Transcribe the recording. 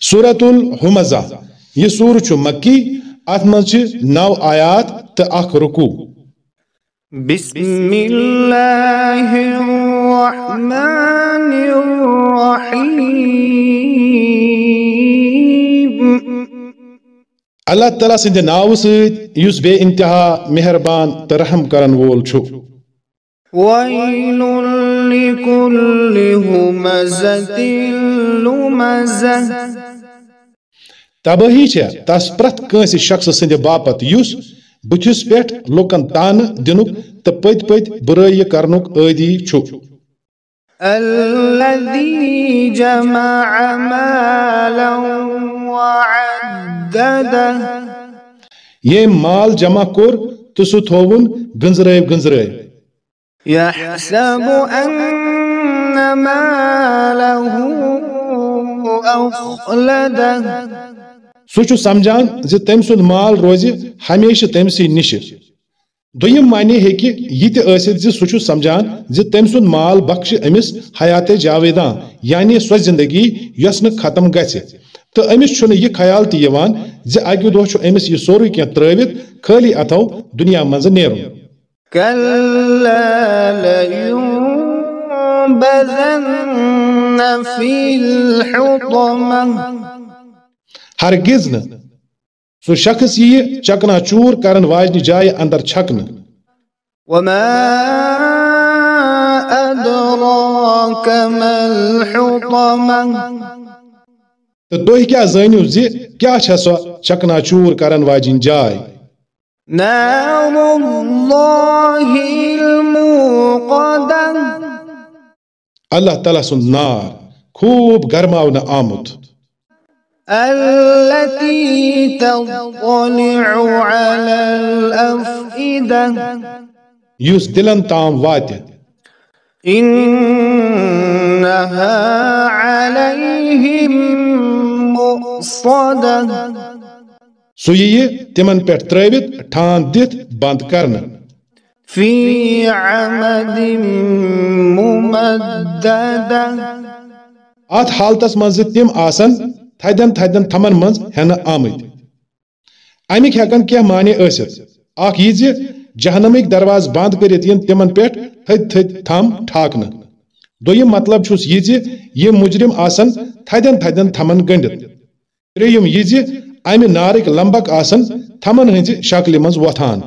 سورة الحمزہ یہ سور چھ مکی ات من نو آیات تو اخ رکو بسم اللہ الرحمن الرحیم اللہ تعالیٰ سند ناو ست یس بے انتہا مہربان تو رحم کرن وول چھو ویل لکل ہمزت لمزہ تباہی چھے تس پرت کنسی شخص سند باپت یس بتھس پیٹھ لوکن تان دنک تو پت پت برائی کرنک عادی چھو الذي جمع مالا وعدده یہ مال جمع کور تو سو تھوون گنزرائب گنزرائب يحسب أن ماله أخلده سو چھو سمجھان زِ تٔمۍ سُنٛد مال روزِ ہمیشہ تٔمسٕے نِشہِ۔ دوٚیِم معنی ہیٚکہِ یہِ تہِ ٲسِتھ زِ سُہ چھُ سمجھان زِ تٔمۍ سُنٛد مال بخشہِ أمِس حیات جاویدان یعنی سۄ زندگی یۄس نہٕ ختم گژھِ۔ تہٕ أمِس چھُنہٕ یہِ خیال تہِ یِوان زِ اکہِ دۄہ چھُ أمِس یہِ سورُے کینٛہہ ترٲوِتھ خٲلی اتھو دنیا منٛزٕ نیرُن۔ كلا لينبذن في الحطمة ہرگز نہٕ سُہ شخص یِیہِ چکنا چوٗر کرن واجنہِ جایہِ اندر چھکنہٕ وما أدراك ما الحطمة؟ تہٕ تُہۍ کیٛاہ زٲنِو زِ کیٛاہ چھےٚ سۄ چکنا چوٗر کرن واجِنۍ جاے نار الله الموقدة اللہ تعالیٰ سُنٛد نار خوٗب گرماونہٕ آمُت التي تطلع على الأفئدة. یُس دِلن تام واتہِ۔ إنها عليهم مؤصدة. یِیہِ تِمن پٮ۪ٹھ ترٲوِتھ ٹھان دِتھ بنٛد کرنہٕ۔ في عمد ممددة. اتھ حالتس منٛز تِم آسن تھدین تھدین تھمن منٛز ہٮ۪نہٕ آمٕتۍ امیِکۍ ہٮ۪کن کینٛہہ معنی ٲسِتھ اکھ یہِ زِ جہنمٕکۍ دروازٕ بنٛد کٔرِتھ یِن تِمن پٮ۪ٹھ تھٔدۍ تھٔدۍ تھم ٹھاکنہٕ دوٚیِم مطلب چھُس یہِ زِ یِم آسن تھدین تھدین تھمن گٔنڈِتھ ترٛیٚیِم یہِ زِ امہِ نارٕکۍ لمبک آسن تھمن ہٕنٛزِ شکلہِ منٛز وۄتھان